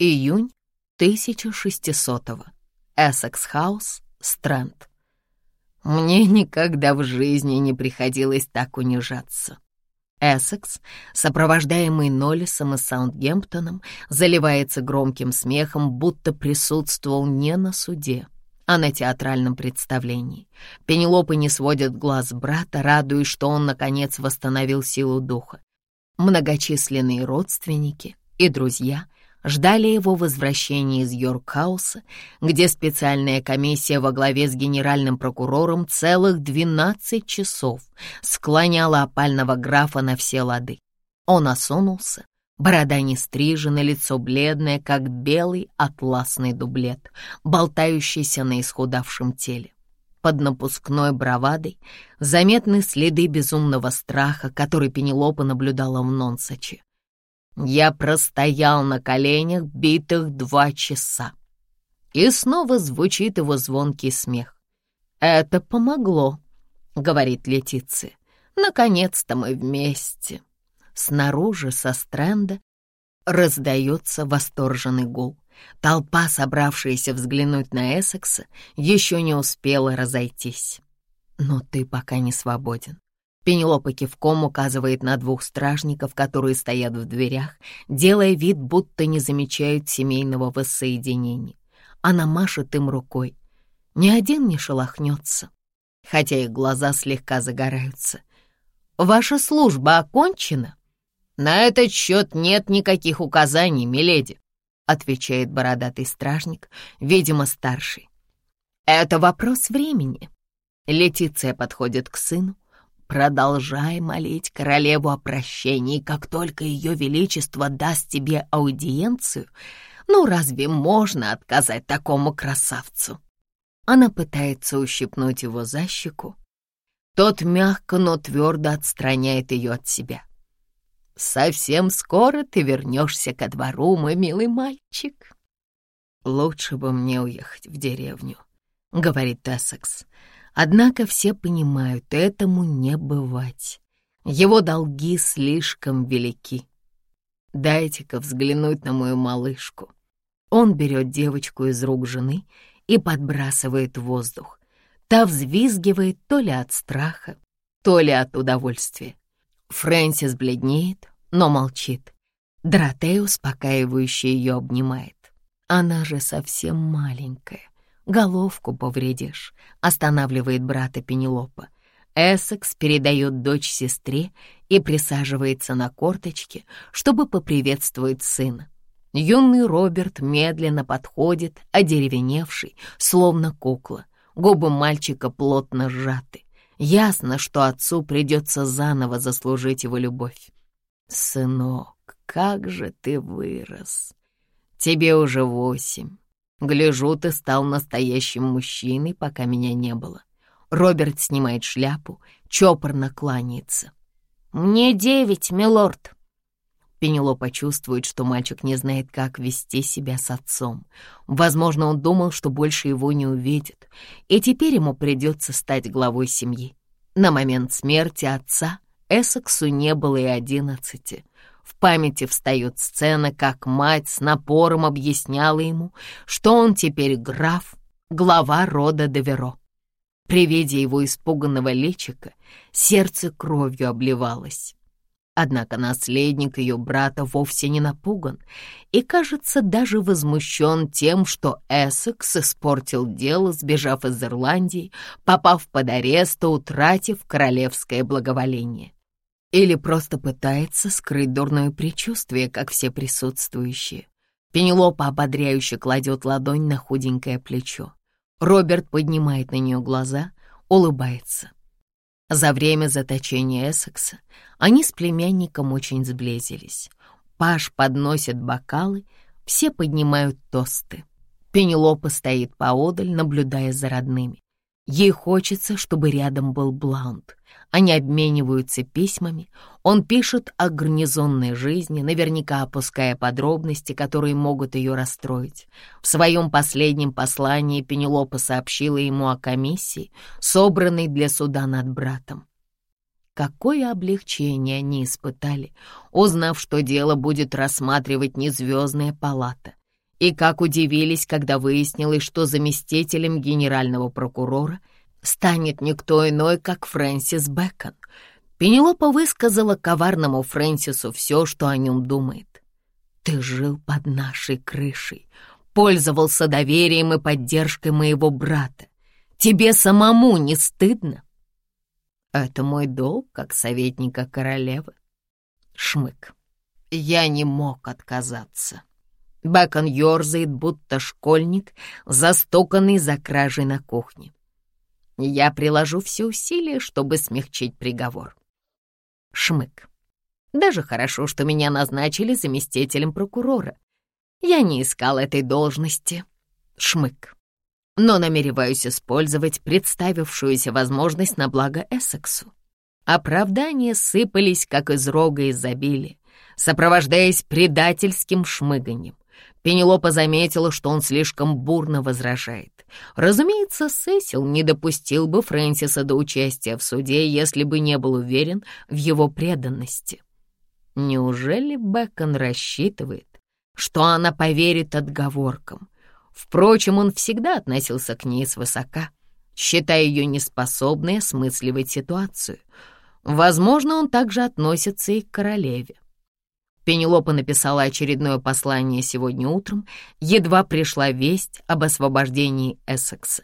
Июнь 1600-го. Эссекс-хаус, Стрэнд. Мне никогда в жизни не приходилось так унижаться. Эссекс, сопровождаемый Ноллисом и Саундгемптоном, заливается громким смехом, будто присутствовал не на суде, а на театральном представлении. Пенелопа не сводит глаз брата, радуясь, что он, наконец, восстановил силу духа. Многочисленные родственники и друзья — ждали его возвращения из Йоркхауса, где специальная комиссия во главе с генеральным прокурором целых 12 часов склоняла опального графа на все лады. Он осунулся, борода не стрижена, лицо бледное, как белый атласный дублет, болтающийся на исхудавшем теле. Под напускной бравадой заметны следы безумного страха, который Пенелопа наблюдала в Нонсаче. Я простоял на коленях битых два часа. И снова звучит его звонкий смех. «Это помогло», — говорит Летиция. «Наконец-то мы вместе». Снаружи со стренда раздается восторженный гул. Толпа, собравшаяся взглянуть на Эссекса, еще не успела разойтись. «Но ты пока не свободен. Пенелопа кивком указывает на двух стражников, которые стоят в дверях, делая вид, будто не замечают семейного воссоединения. Она машет им рукой. Ни один не шелохнется, хотя их глаза слегка загораются. «Ваша служба окончена?» «На этот счет нет никаких указаний, миледи», — отвечает бородатый стражник, видимо, старший. «Это вопрос времени». Летиция подходит к сыну, Продолжай молить королеву о прощении, как только ее величество даст тебе аудиенцию. Ну, разве можно отказать такому красавцу? Она пытается ущипнуть его за щеку. Тот мягко, но твердо отстраняет ее от себя. «Совсем скоро ты вернешься ко двору, мой милый мальчик». «Лучше бы мне уехать в деревню», — говорит Тессекс. Однако все понимают, этому не бывать. Его долги слишком велики. Дайте-ка взглянуть на мою малышку. Он берет девочку из рук жены и подбрасывает в воздух. Та взвизгивает то ли от страха, то ли от удовольствия. Фрэнсис бледнеет, но молчит. Доротея успокаивающе ее обнимает. Она же совсем маленькая. Головку повредишь, останавливает брата Пенелопа. Эссекс передает дочь сестре и присаживается на корточки, чтобы поприветствовать сына. Юный Роберт медленно подходит, одеревеневший, словно кукла. Губы мальчика плотно сжаты. Ясно, что отцу придется заново заслужить его любовь. «Сынок, как же ты вырос! Тебе уже восемь. Гляжу, ты стал настоящим мужчиной, пока меня не было. Роберт снимает шляпу, чопорно кланяется. «Мне девять, милорд». Пенелопа чувствует, что мальчик не знает, как вести себя с отцом. Возможно, он думал, что больше его не увидит, и теперь ему придется стать главой семьи. На момент смерти отца Эссексу не было и одиннадцати. В памяти встает сцена, как мать с напором объясняла ему, что он теперь граф, глава рода Деверо. При виде его испуганного личика сердце кровью обливалось. Однако наследник ее брата вовсе не напуган и, кажется, даже возмущен тем, что Эссекс испортил дело, сбежав из Ирландии, попав под арест и утратив королевское благоволение. Или просто пытается скрыть дурное предчувствие, как все присутствующие. Пенелопа ободряюще кладет ладонь на худенькое плечо. Роберт поднимает на нее глаза, улыбается. За время заточения Эссекса они с племянником очень сблизились. Паш подносит бокалы, все поднимают тосты. Пенелопа стоит поодаль, наблюдая за родными. Ей хочется, чтобы рядом был Блаунд. Они обмениваются письмами. Он пишет о гарнизонной жизни, наверняка опуская подробности, которые могут ее расстроить. В своем последнем послании Пенелопа сообщила ему о комиссии, собранной для суда над братом. Какое облегчение они испытали, узнав, что дело будет рассматривать не звездная палата, И как удивились, когда выяснилось, что заместителем генерального прокурора станет никто иной, как Фрэнсис Бэкон. Пенелопа высказала коварному Фрэнсису все, что о нем думает. «Ты жил под нашей крышей, пользовался доверием и поддержкой моего брата. Тебе самому не стыдно?» «Это мой долг, как советника королевы». Шмык. «Я не мог отказаться». Бэкон ерзает, будто школьник, застуканный за кражей на кухне. Я приложу все усилия, чтобы смягчить приговор. Шмык. Даже хорошо, что меня назначили заместителем прокурора. Я не искал этой должности. Шмык. Но намереваюсь использовать представившуюся возможность на благо Эссексу. Оправдания сыпались, как из рога изобилия, сопровождаясь предательским шмыганьем. Пенелопа заметила, что он слишком бурно возражает. Разумеется, Сесил не допустил бы Фрэнсиса до участия в суде, если бы не был уверен в его преданности. Неужели Бэкон рассчитывает, что она поверит отговоркам? Впрочем, он всегда относился к ней свысока, считая ее неспособной осмысливать ситуацию. Возможно, он также относится и к королеве. Пенелопа написала очередное послание сегодня утром, едва пришла весть об освобождении Эссекса.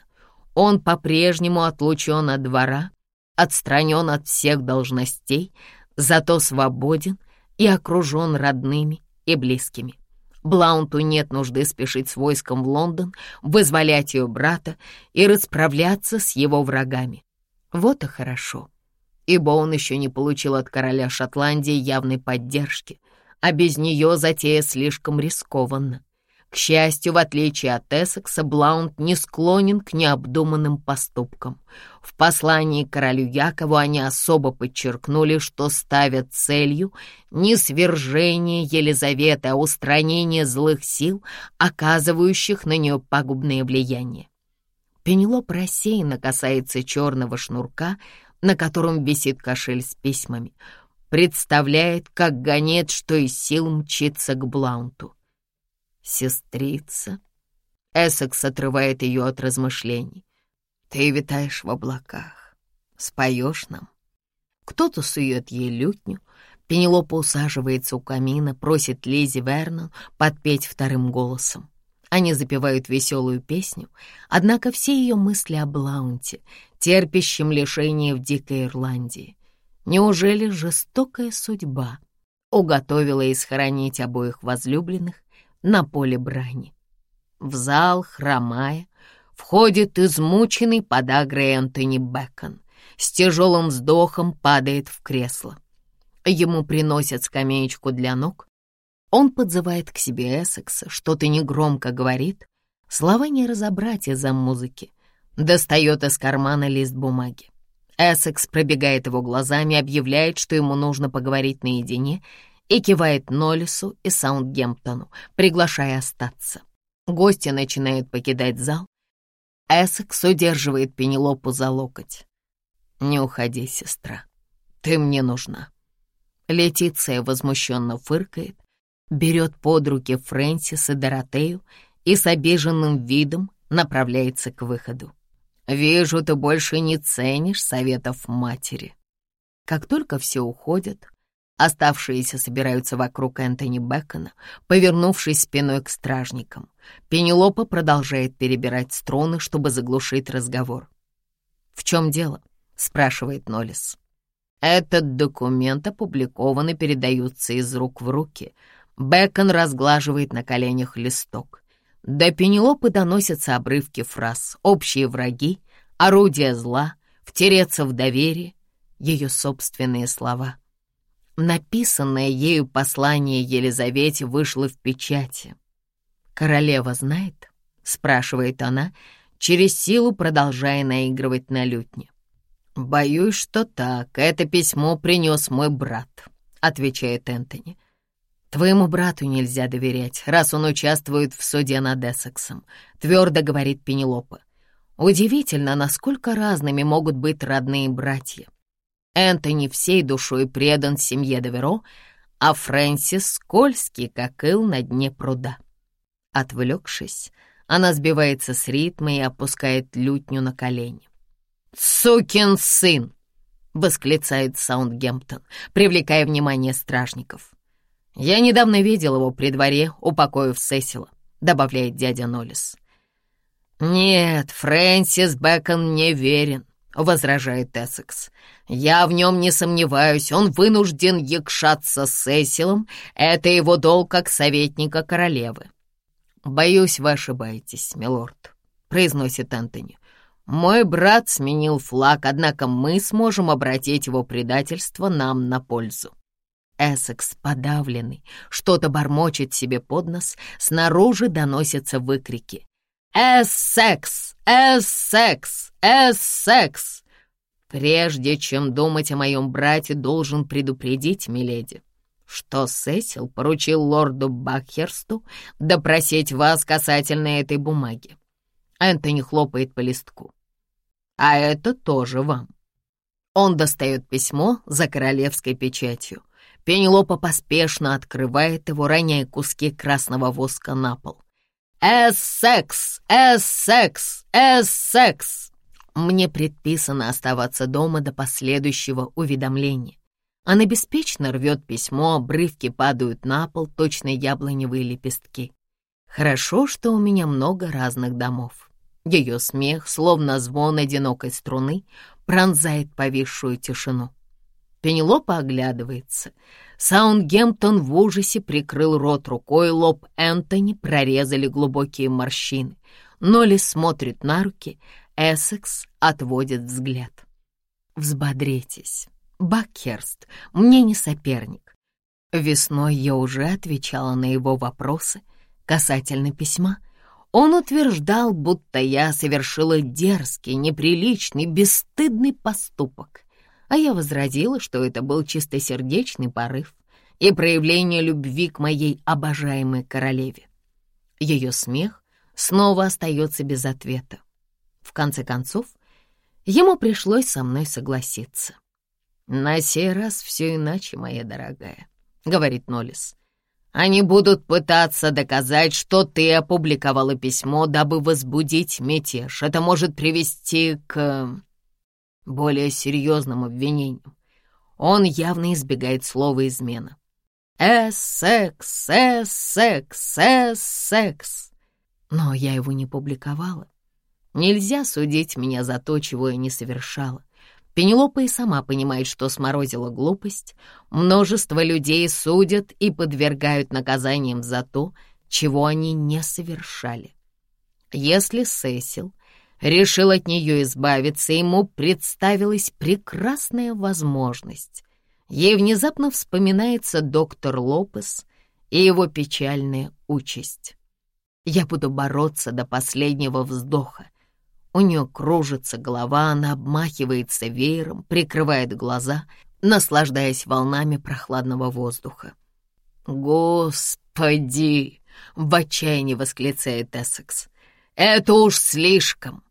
Он по-прежнему отлучен от двора, отстранен от всех должностей, зато свободен и окружен родными и близкими. Блаунту нет нужды спешить с войском в Лондон, вызволять ее брата и расправляться с его врагами. Вот и хорошо, ибо он еще не получил от короля Шотландии явной поддержки — а без нее затея слишком рискованна. К счастью, в отличие от Эссекса, Блаунд не склонен к необдуманным поступкам. В послании королю Якову они особо подчеркнули, что ставят целью не свержение Елизаветы, а устранение злых сил, оказывающих на нее пагубное влияние. Пенелоп рассеянно касается черного шнурка, на котором висит кошель с письмами — представляет, как гонец, что из сил мчится к Блаунту. Сестрица. Эссекс отрывает ее от размышлений. Ты витаешь в облаках. Споешь нам. Кто-то сует ей лютню. Пенелопа усаживается у камина, просит Лизи Вернон подпеть вторым голосом. Они запевают веселую песню, однако все ее мысли о Блаунте, терпящем лишение в Дикой Ирландии. Неужели жестокая судьба уготовила и схоронить обоих возлюбленных на поле брани? В зал, хромая, входит измученный подагрой Энтони Бэкон. С тяжелым вздохом падает в кресло. Ему приносят скамеечку для ног. Он подзывает к себе Эссекса, что-то негромко говорит. Слова не разобрать из-за музыки. Достает из кармана лист бумаги. Эссекс пробегает его глазами, объявляет, что ему нужно поговорить наедине, и кивает Ноллису и Саундгемптону, приглашая остаться. Гости начинают покидать зал. Эссекс удерживает Пенелопу за локоть. «Не уходи, сестра. Ты мне нужна». Летиция возмущенно фыркает, берет под руки Фрэнсис и Доротею и с обиженным видом направляется к выходу. Вижу, ты больше не ценишь советов матери. Как только все уходят, оставшиеся собираются вокруг Энтони Бэкона, повернувшись спиной к стражникам. Пенелопа продолжает перебирать струны, чтобы заглушить разговор. «В чем дело?» — спрашивает Ноллис. «Этот документ опубликован и передается из рук в руки». Бэкон разглаживает на коленях листок. До Пенелопы доносятся обрывки фраз «общие враги», «орудие зла», «втереться в доверие», ее собственные слова. Написанное ею послание Елизавете вышло в печати. «Королева знает?» — спрашивает она, через силу продолжая наигрывать на лютне. «Боюсь, что так. Это письмо принес мой брат», — отвечает Энтони. «Твоему брату нельзя доверять, раз он участвует в суде над Эссексом», — твердо говорит Пенелопа. Удивительно, насколько разными могут быть родные братья. Энтони всей душой предан семье Деверо, а Фрэнсис скользкий, как ил на дне пруда. Отвлекшись, она сбивается с ритма и опускает лютню на колени. «Сукин сын!» — восклицает Саундгемптон, привлекая внимание стражников. «Я недавно видел его при дворе, упокоив Сесила», — добавляет дядя Ноллис. «Нет, Фрэнсис Бэкон не верен», — возражает Эссекс. «Я в нем не сомневаюсь, он вынужден якшаться с Сесилом, это его долг как советника королевы». «Боюсь, вы ошибаетесь, милорд», — произносит Антони. «Мой брат сменил флаг, однако мы сможем обратить его предательство нам на пользу». Эссекс, подавленный, что-то бормочет себе под нос, снаружи доносятся выкрики. «Эссекс! Эссекс! Эссекс!» Прежде чем думать о моем брате, должен предупредить миледи, что Сесил поручил лорду Бакхерсту допросить вас касательно этой бумаги. Энтони хлопает по листку. А это тоже вам. Он достает письмо за королевской печатью. Пенелопа поспешно открывает его, роняя куски красного воска на пол. «Эссекс! Эссекс! Эссекс!» Мне предписано оставаться дома до последующего уведомления. Она беспечно рвет письмо, обрывки падают на пол, точно яблоневые лепестки. Хорошо, что у меня много разных домов. Ее смех, словно звон одинокой струны, пронзает повисшую тишину. Пенелопа оглядывается. Саундгемптон в ужасе прикрыл рот рукой, лоб Энтони прорезали глубокие морщины. Нолли смотрит на руки, Эссекс отводит взгляд. «Взбодритесь. Бакхерст мне не соперник. Весной я уже отвечала на его вопросы касательно письма. Он утверждал, будто я совершила дерзкий, неприличный, бесстыдный поступок. А я возразила, что это был чистосердечный порыв и проявление любви к моей обожаемой королеве. Ее смех снова остается без ответа. В конце концов, ему пришлось со мной согласиться. «На сей раз все иначе, моя дорогая», — говорит Ноллис. «Они будут пытаться доказать, что ты опубликовала письмо, дабы возбудить мятеж. Это может привести к более серьезным обвинениям. Он явно избегает слова «измена». «Эссекс, эссекс, эссекс». Но я его не публиковала. Нельзя судить меня за то, чего я не совершала. Пенелопа и сама понимает, что сморозила глупость. Множество людей судят и подвергают наказаниям за то, чего они не совершали. Если Сесил решил от нее избавиться, ему представилась прекрасная возможность. Ей внезапно вспоминается доктор Лопес и его печальная участь. Я буду бороться до последнего вздоха, у нее кружится голова, она обмахивается веером, прикрывает глаза, наслаждаясь волнами прохладного воздуха. «Господи!» — в отчаянии восклицает Эссекс. «Это уж слишком!»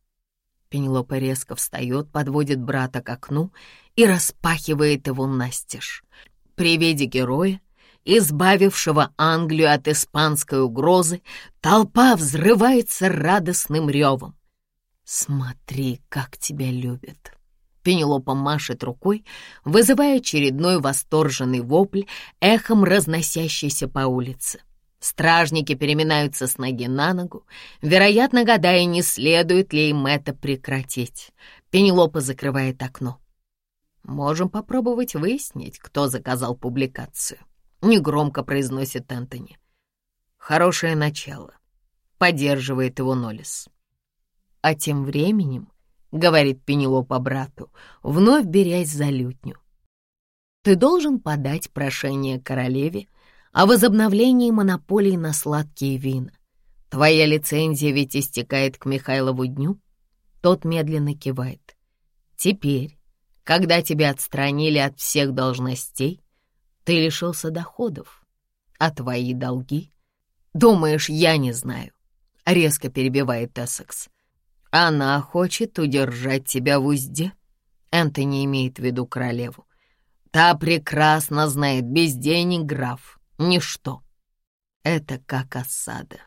Пенелопа резко встает, подводит брата к окну и распахивает его настежь. При виде героя, избавившего Англию от испанской угрозы, толпа взрывается радостным ревом. «Смотри, как тебя любят!» Пенелопа машет рукой, вызывая очередной восторженный вопль, эхом разносящийся по улице. Стражники переминаются с ноги на ногу, вероятно, гадая, не следует ли им это прекратить. Пенелопа закрывает окно. «Можем попробовать выяснить, кто заказал публикацию», — негромко произносит Энтони. «Хорошее начало», — поддерживает его Ноллис. А тем временем, — говорит Пенелопа брату, вновь берясь за лютню, ты должен подать прошение королеве о возобновлении монополии на сладкие вина. Твоя лицензия ведь истекает к Михайлову дню. Тот медленно кивает. Теперь, когда тебя отстранили от всех должностей, ты лишился доходов. А твои долги? Думаешь, я не знаю? Резко перебивает Эссекс. Она хочет удержать тебя в узде. Энтони имеет в виду королеву. Та прекрасно знает, без денег граф — ничто. Это как осада.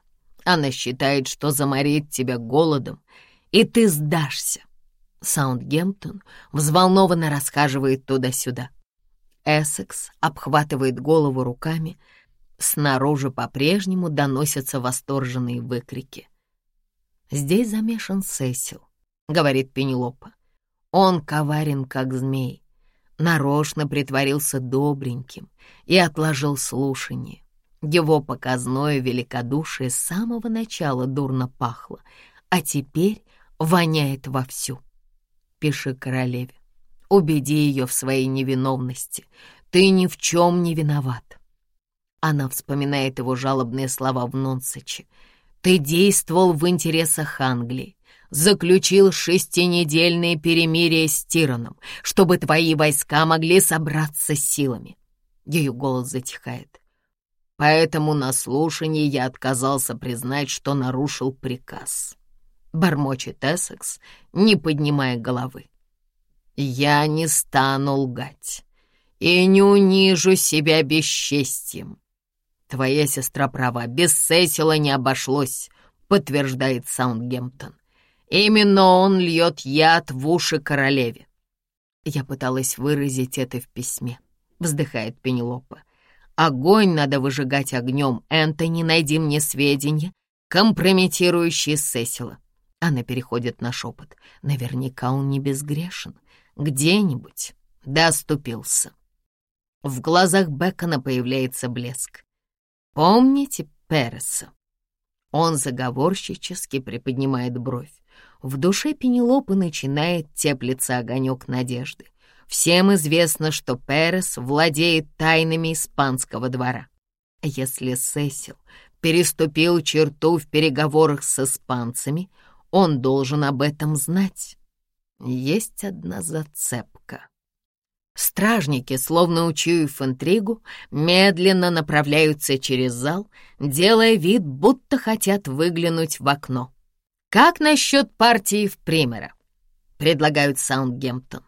Она считает, что заморит тебя голодом, и ты сдашься. Саундгемптон взволнованно расхаживает туда-сюда. Эссекс обхватывает голову руками. Снаружи по-прежнему доносятся восторженные выкрики. «Здесь замешан Сесил», — говорит Пенелопа. «Он коварен, как змей, нарочно притворился добреньким и отложил слушание. Его показное великодушие с самого начала дурно пахло, а теперь воняет вовсю. Пиши королеве, убеди ее в своей невиновности. Ты ни в чем не виноват. Она вспоминает его жалобные слова в Нонсече. Ты действовал в интересах Англии, заключил шестинедельное перемирие с Тираном, чтобы твои войска могли собраться силами. Ее голос затихает. Поэтому на слушании я отказался признать, что нарушил приказ. Бормочет Эссекс, не поднимая головы. Я не стану лгать и не унижу себя бесчестием. Твоя сестра права, без Сесила не обошлось, подтверждает Саундгемптон. Именно он льет яд в уши королеве. Я пыталась выразить это в письме, вздыхает Пенелопа. Огонь надо выжигать огнем. Энтони, найди мне сведения, компрометирующие Сесила. Она переходит на шепот. Наверняка он не безгрешен. Где-нибудь доступился. В глазах Бекона появляется блеск. Помните Переса? Он заговорщически приподнимает бровь. В душе Пенелопы начинает теплиться огонек надежды. Всем известно, что Перес владеет тайнами испанского двора. Если Сесил переступил черту в переговорах с испанцами, он должен об этом знать. Есть одна зацепка. Стражники, словно учуяв интригу, медленно направляются через зал, делая вид, будто хотят выглянуть в окно. «Как насчет партии в примера?» — предлагают Саундгемптон.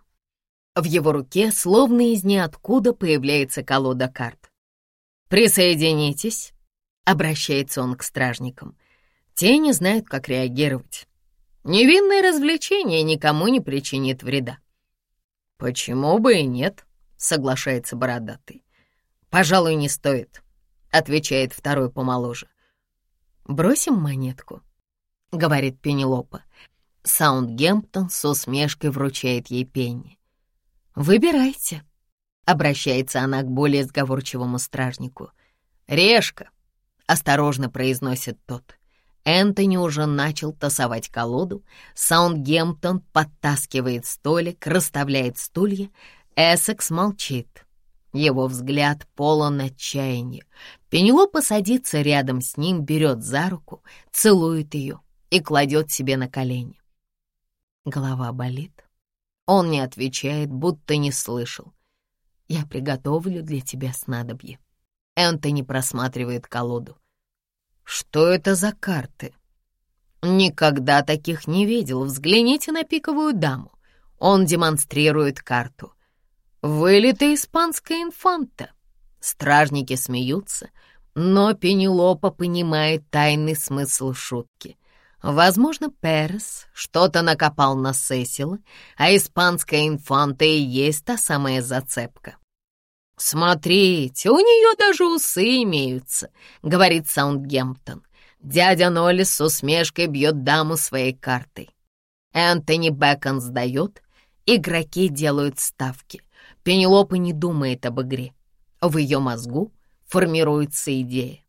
В его руке, словно из ниоткуда, появляется колода карт. «Присоединитесь», — обращается он к стражникам. Те не знают, как реагировать. Невинное развлечение никому не причинит вреда. «Почему бы и нет?» — соглашается бородатый. «Пожалуй, не стоит», — отвечает второй помоложе. «Бросим монетку», — говорит Пенелопа. Саундгемптон с усмешкой вручает ей пенни. «Выбирайте», — обращается она к более сговорчивому стражнику. «Решка», — осторожно произносит тот. Энтони уже начал тасовать колоду, Саундгемптон подтаскивает столик, расставляет стулья, Эссекс молчит. Его взгляд полон отчаяния. Пенелопа садится рядом с ним, берет за руку, целует ее и кладет себе на колени. Голова болит. Он не отвечает, будто не слышал. «Я приготовлю для тебя снадобье». Энтони просматривает колоду. Что это за карты? Никогда таких не видел. Взгляните на пиковую даму. Он демонстрирует карту. Вылитая испанская инфанта. Стражники смеются, но Пенелопа понимает тайный смысл шутки. Возможно, Перес что-то накопал на Сесила, а испанская инфанта и есть та самая зацепка. «Смотрите, у нее даже усы имеются», — говорит Саундгемптон. Дядя Нолли с усмешкой бьет даму своей картой. Энтони Бэкон сдает, игроки делают ставки. Пенелопа не думает об игре. В ее мозгу формируется идея.